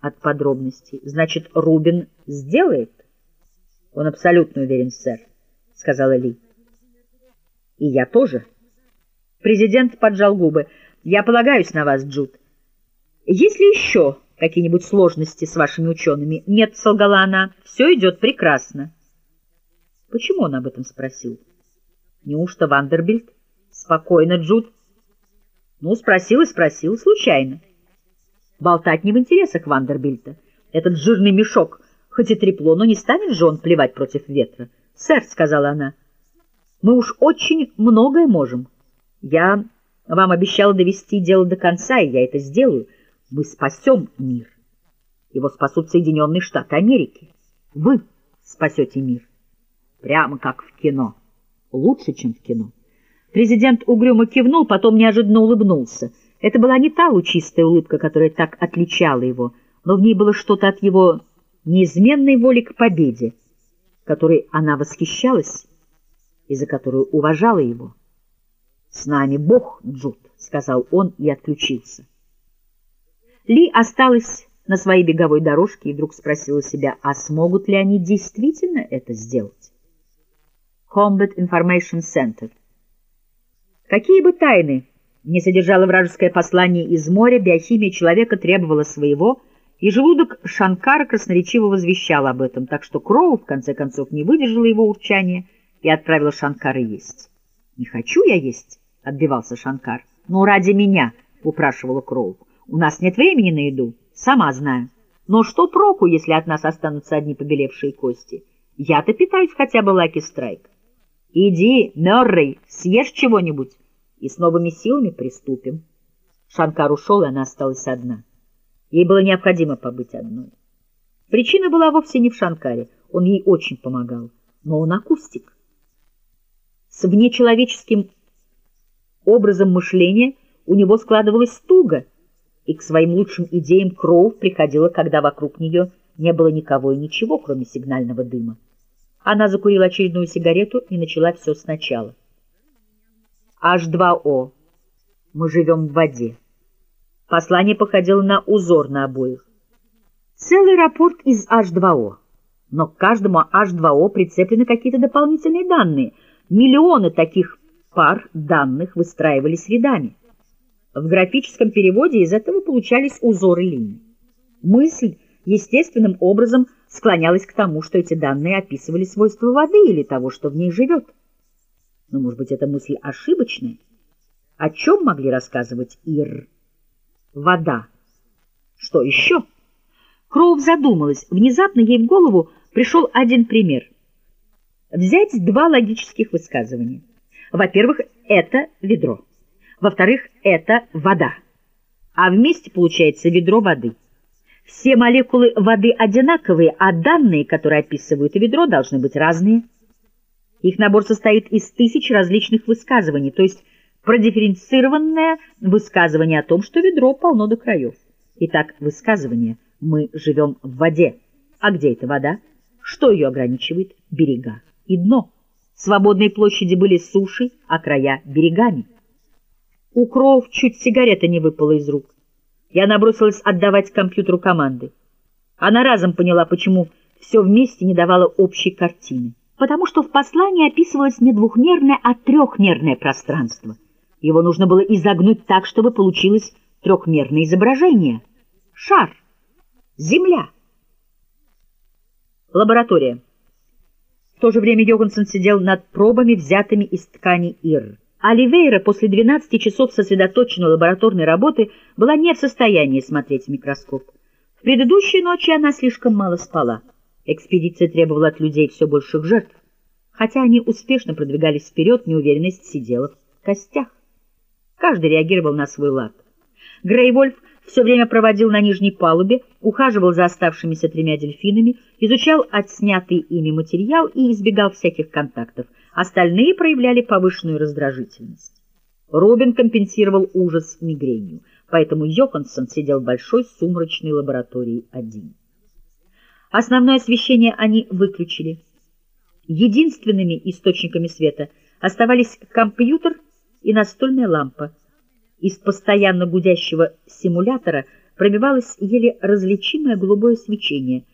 от подробностей. Значит, Рубин сделает? Он абсолютно уверен, сэр, — сказала Ли. И я тоже. Президент поджал губы. Я полагаюсь на вас, Джуд. Есть ли еще какие-нибудь сложности с вашими учеными? Нет, солгала она, все идет прекрасно. Почему он об этом спросил? Неужто Вандербильд? Спокойно, Джуд. Ну, спросил и спросил, случайно. Болтать не в интересах Вандербильта. Этот жирный мешок, хоть и трепло, но не станет же он плевать против ветра. «Сэр», — сказала она, — «мы уж очень многое можем. Я вам обещала довести дело до конца, и я это сделаю. Мы спасем мир. Его спасут Соединенные Штаты Америки. Вы спасете мир. Прямо как в кино. Лучше, чем в кино». Президент угрюмо кивнул, потом неожиданно улыбнулся — это была не та лучистая улыбка, которая так отличала его, но в ней было что-то от его неизменной воли к победе, которой она восхищалась и за которую уважала его. «С нами Бог, Джуд», — сказал он и отключился. Ли осталась на своей беговой дорожке и вдруг спросила себя, а смогут ли они действительно это сделать? Combat Information Center. Какие бы тайны не содержало вражеское послание из моря, биохимия человека требовала своего, и желудок Шанкара красноречиво возвещал об этом, так что Кроу, в конце концов, не выдержала его урчания и отправила Шанкара есть. «Не хочу я есть», — отбивался Шанкар. «Ну, ради меня», — упрашивала Кроу. «У нас нет времени на еду, сама знаю. Но что проку, если от нас останутся одни побелевшие кости? Я-то питаюсь хотя бы Лаки Страйк. Иди, Мёррей, съешь чего-нибудь» и с новыми силами приступим. Шанкар ушел, и она осталась одна. Ей было необходимо побыть одной. Причина была вовсе не в Шанкаре, он ей очень помогал, но он акустик. С внечеловеческим образом мышления у него складывалось туго, и к своим лучшим идеям Кроув приходила, когда вокруг нее не было никого и ничего, кроме сигнального дыма. Она закурила очередную сигарету и начала все сначала. H2O. Мы живем в воде. Послание походило на узор на обоих. Целый рапорт из H2O. Но к каждому H2O прицеплены какие-то дополнительные данные. Миллионы таких пар данных выстраивались рядами. В графическом переводе из этого получались узоры линий. Мысль естественным образом склонялась к тому, что эти данные описывали свойства воды или того, что в ней живет. Но, может быть, эта мысль ошибочная? О чем могли рассказывать Ир? Вода. Что еще? Кроув задумалась. Внезапно ей в голову пришел один пример. Взять два логических высказывания. Во-первых, это ведро. Во-вторых, это вода. А вместе получается ведро воды. Все молекулы воды одинаковые, а данные, которые описывают ведро, должны быть разные. Их набор состоит из тысяч различных высказываний, то есть продифференцированное высказывание о том, что ведро полно до краев. Итак, высказывание «мы живем в воде». А где эта вода? Что ее ограничивает? Берега и дно. Свободные площади были сушей, а края — берегами. У Кроув чуть сигарета не выпала из рук. Я набросилась отдавать компьютеру команды. Она разом поняла, почему все вместе не давало общей картины потому что в послании описывалось не двухмерное, а трехмерное пространство. Его нужно было изогнуть так, чтобы получилось трехмерное изображение. Шар. Земля. Лаборатория. В то же время Йоганссон сидел над пробами, взятыми из ткани Ир. Оливейра после 12 часов сосредоточенной лабораторной работы была не в состоянии смотреть в микроскоп. В предыдущей ночи она слишком мало спала. Экспедиция требовала от людей все больших жертв. Хотя они успешно продвигались вперед, неуверенность сидела в костях. Каждый реагировал на свой лад. Грейвольф все время проводил на нижней палубе, ухаживал за оставшимися тремя дельфинами, изучал отснятый ими материал и избегал всяких контактов. Остальные проявляли повышенную раздражительность. Робин компенсировал ужас мигренью, поэтому Йоханссон сидел в большой сумрачной лаборатории один. Основное освещение они выключили. Единственными источниками света оставались компьютер и настольная лампа. Из постоянно гудящего симулятора пробивалось еле различимое голубое свечение —